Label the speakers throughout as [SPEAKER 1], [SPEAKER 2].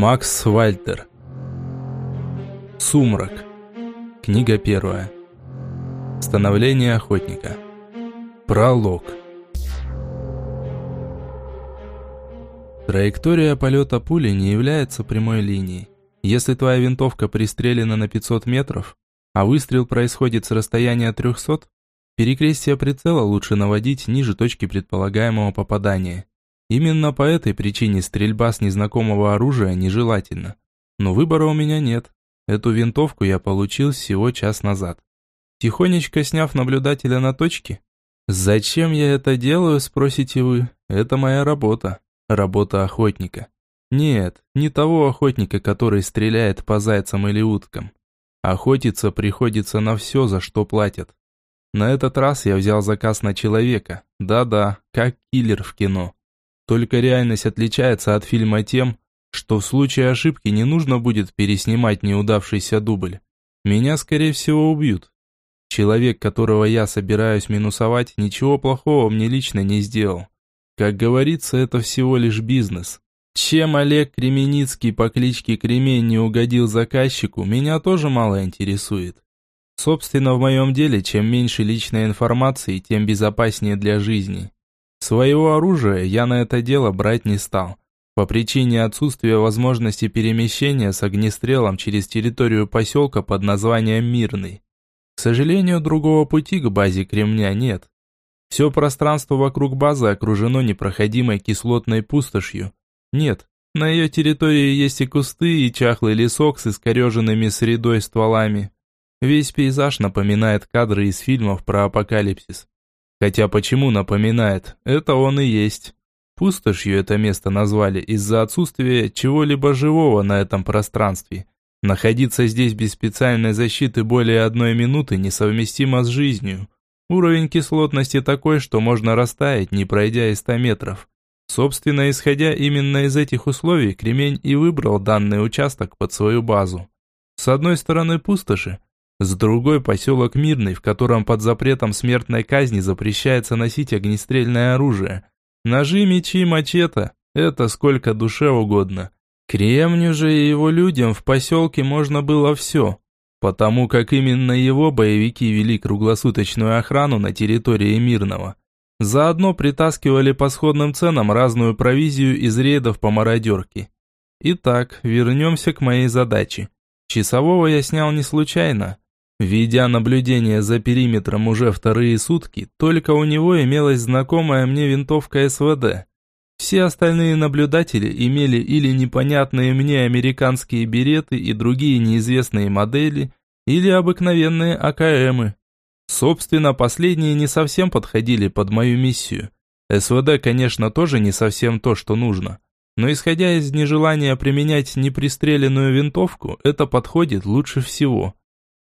[SPEAKER 1] Макс Вальтер. Сумрак. Книга первая. Становление охотника. Пролог. Траектория полета пули не является прямой линией. Если твоя винтовка пристрелена на 500 метров, а выстрел происходит с расстояния 300, перекрестие прицела лучше наводить ниже точки предполагаемого попадания. Именно по этой причине стрельба с незнакомого оружия нежелательна. Но выбора у меня нет. Эту винтовку я получил всего час назад. Тихонечко сняв наблюдателя на точке. Зачем я это делаю, спросите вы? Это моя работа. Работа охотника. Нет, не того охотника, который стреляет по зайцам или уткам. Охотиться приходится на все, за что платят. На этот раз я взял заказ на человека. Да-да, как киллер в кино. Только реальность отличается от фильма тем, что в случае ошибки не нужно будет переснимать неудавшийся дубль. Меня, скорее всего, убьют. Человек, которого я собираюсь минусовать, ничего плохого мне лично не сделал. Как говорится, это всего лишь бизнес. Чем Олег Кременицкий по кличке Кремень не угодил заказчику, меня тоже мало интересует. Собственно, в моем деле, чем меньше личной информации, тем безопаснее для жизни. Своего оружия я на это дело брать не стал, по причине отсутствия возможности перемещения с огнестрелом через территорию поселка под названием Мирный. К сожалению, другого пути к базе Кремня нет. Все пространство вокруг базы окружено непроходимой кислотной пустошью. Нет, на ее территории есть и кусты, и чахлый лесок с искореженными средой стволами. Весь пейзаж напоминает кадры из фильмов про апокалипсис. Хотя почему напоминает? Это он и есть. Пустошью это место назвали из-за отсутствия чего-либо живого на этом пространстве. Находиться здесь без специальной защиты более одной минуты несовместимо с жизнью. Уровень кислотности такой, что можно растаять, не пройдя и 100 метров. Собственно, исходя именно из этих условий, Кремень и выбрал данный участок под свою базу. С одной стороны пустоши, с другой поселок Мирный, в котором под запретом смертной казни запрещается носить огнестрельное оружие. Ножи, мечи, мачете – это сколько душе угодно. Кремню же и его людям в поселке можно было все, потому как именно его боевики вели круглосуточную охрану на территории Мирного. Заодно притаскивали по сходным ценам разную провизию из рейдов по мародерке. Итак, вернемся к моей задаче. Часового я снял не случайно. Ведя наблюдение за периметром уже вторые сутки, только у него имелась знакомая мне винтовка СВД. Все остальные наблюдатели имели или непонятные мне американские береты и другие неизвестные модели, или обыкновенные АКМы. Собственно, последние не совсем подходили под мою миссию. СВД, конечно, тоже не совсем то, что нужно. Но исходя из нежелания применять непристреленную винтовку, это подходит лучше всего.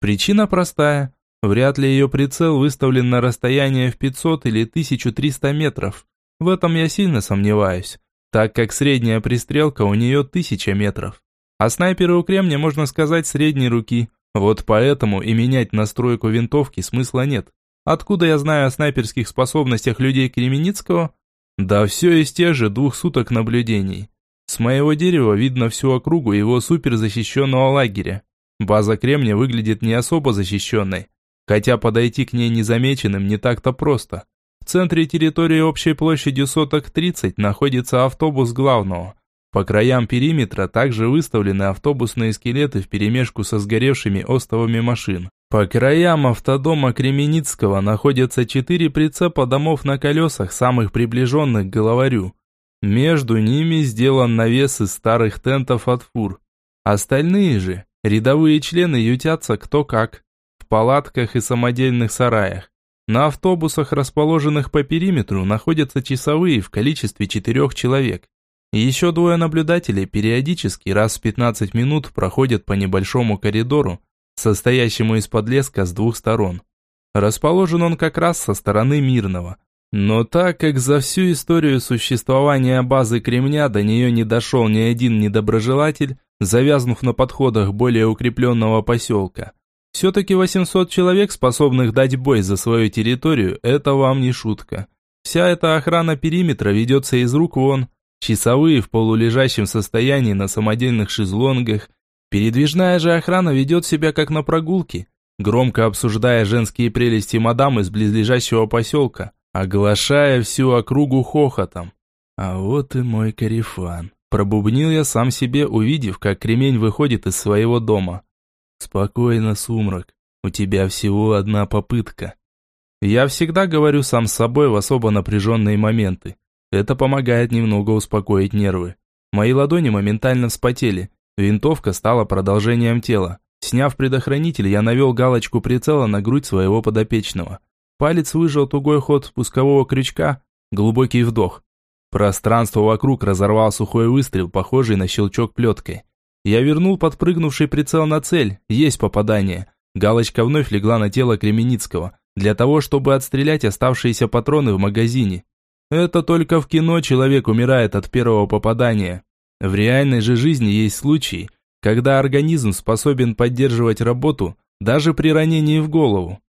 [SPEAKER 1] Причина простая. Вряд ли ее прицел выставлен на расстояние в 500 или 1300 метров. В этом я сильно сомневаюсь, так как средняя пристрелка у нее 1000 метров. А снайперы у Кремня, можно сказать, средней руки. Вот поэтому и менять настройку винтовки смысла нет. Откуда я знаю о снайперских способностях людей Кременицкого? Да все из тех же двух суток наблюдений. С моего дерева видно всю округу его суперзащищенного лагеря. База Кремния выглядит не особо защищенной, хотя подойти к ней незамеченным не так-то просто. В центре территории общей площадью соток 30 находится автобус главного. По краям периметра также выставлены автобусные скелеты вперемешку со сгоревшими остовами машин. По краям автодома Кременицкого находятся четыре прицепа домов на колесах, самых приближенных к головарю. Между ними сделан навес из старых тентов от фур. Остальные же Рядовые члены ютятся кто как. В палатках и самодельных сараях. На автобусах, расположенных по периметру, находятся часовые в количестве четырех человек. Еще двое наблюдателей периодически раз в 15 минут проходят по небольшому коридору, состоящему из подлеска с двух сторон. Расположен он как раз со стороны Мирного. Но так как за всю историю существования базы Кремня до нее не дошел ни один недоброжелатель, завязнув на подходах более укрепленного поселка. Все-таки 800 человек, способных дать бой за свою территорию, это вам не шутка. Вся эта охрана периметра ведется из рук вон. часовые в полулежащем состоянии на самодельных шезлонгах. Передвижная же охрана ведет себя как на прогулке, громко обсуждая женские прелести мадам из близлежащего поселка, оглашая всю округу хохотом. А вот и мой карифан. Пробубнил я сам себе, увидев, как кремень выходит из своего дома. Спокойно, сумрак, у тебя всего одна попытка. Я всегда говорю сам с собой в особо напряженные моменты. Это помогает немного успокоить нервы. Мои ладони моментально вспотели. Винтовка стала продолжением тела. Сняв предохранитель, я навел галочку прицела на грудь своего подопечного. Палец выжал тугой ход спускового крючка, глубокий вдох. Пространство вокруг разорвал сухой выстрел, похожий на щелчок плеткой. Я вернул подпрыгнувший прицел на цель, есть попадание. Галочка вновь легла на тело Кременицкого, для того, чтобы отстрелять оставшиеся патроны в магазине. Это только в кино человек умирает от первого попадания. В реальной же жизни есть случаи, когда организм способен поддерживать работу даже при ранении в голову.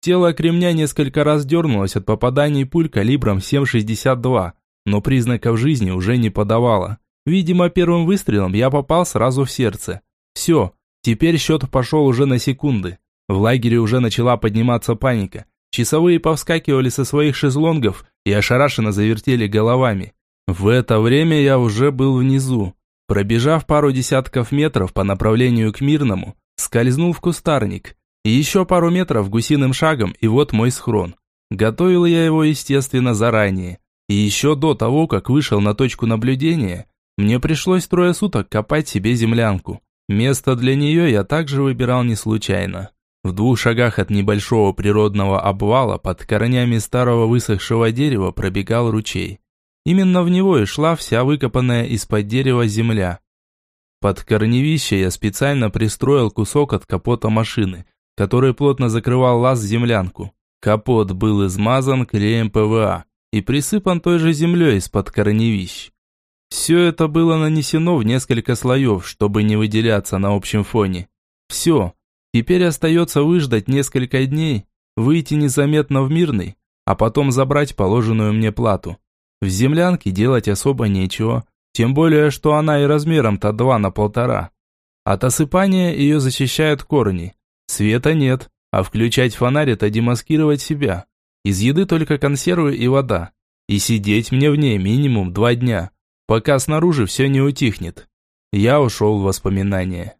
[SPEAKER 1] Тело кремня несколько раз дернулось от попаданий пуль калибром 7,62, но признаков жизни уже не подавало. Видимо, первым выстрелом я попал сразу в сердце. Все, теперь счет пошел уже на секунды. В лагере уже начала подниматься паника. Часовые повскакивали со своих шезлонгов и ошарашенно завертели головами. В это время я уже был внизу. Пробежав пару десятков метров по направлению к Мирному, скользнул в кустарник. И еще пару метров гусиным шагом, и вот мой схрон. Готовил я его, естественно, заранее. И еще до того, как вышел на точку наблюдения, мне пришлось трое суток копать себе землянку. Место для нее я также выбирал не случайно. В двух шагах от небольшого природного обвала под корнями старого высохшего дерева пробегал ручей. Именно в него и шла вся выкопанная из-под дерева земля. Под корневище я специально пристроил кусок от капота машины, который плотно закрывал лаз в землянку. Капот был измазан клеем ПВА, и присыпан той же землей из-под корневищ. Все это было нанесено в несколько слоев, чтобы не выделяться на общем фоне. Все. Теперь остается выждать несколько дней, выйти незаметно в мирный, а потом забрать положенную мне плату. В землянке делать особо нечего, тем более, что она и размером-то два на полтора. От осыпания ее защищают корни. Света нет, а включать фонарь это демаскировать себя. Из еды только консервы и вода. И сидеть мне в ней минимум два дня, пока снаружи все не утихнет. Я ушел в воспоминания.